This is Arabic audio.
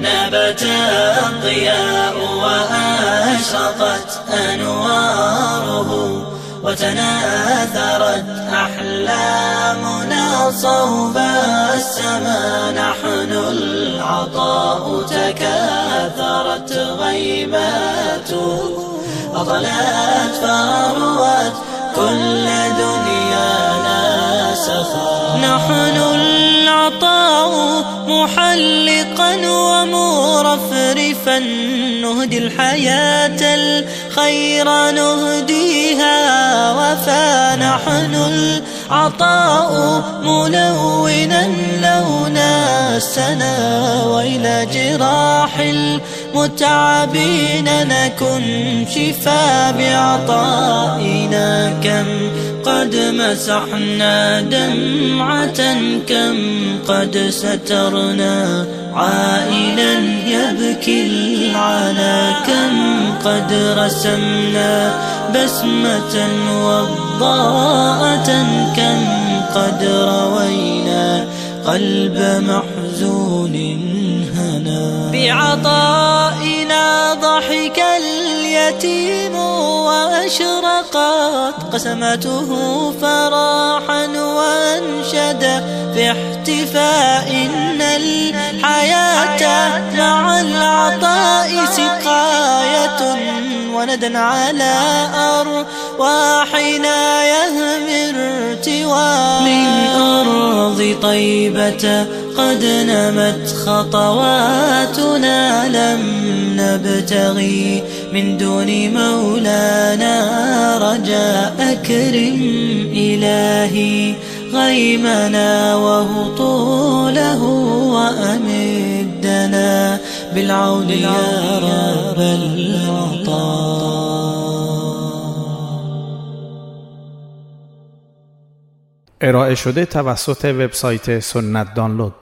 نبت الضياء وأشرقت أنواره وتناثرت أحلامنا صوب السماء. نحن العطاء تكاثرت غيباته أطلت فروت كل دنيانا سخا نحن محلقا ومرفرفا. نهدي الحياة الخير نهديها وفا نحن العطاء. ملونا لونا السنا وإلى جراح المتعبين. نكن شفا بعطائنا كم قد مسحنا دمعة كم قد سترنا عائلا يبكي العلا كم قد رسمنا بسمة وضاءة كم قد روينا قلب محزون هنا. بعطائنا ضحك اليتيم وأشرقت قسمته فراحا وأنشد في احتفاء إن الحياة مع العطاء سقاية وندى على أرواحنا يهمي ارتوى من أرض طيبة قد نمت خطواتنا لم نبتغي من دون مولانا رجاء أكرم إلهي غيمنا وهطوله وأمدنا بالعون يا رب العطاء. ارائه شده توسط وبسایت سنت دانلود.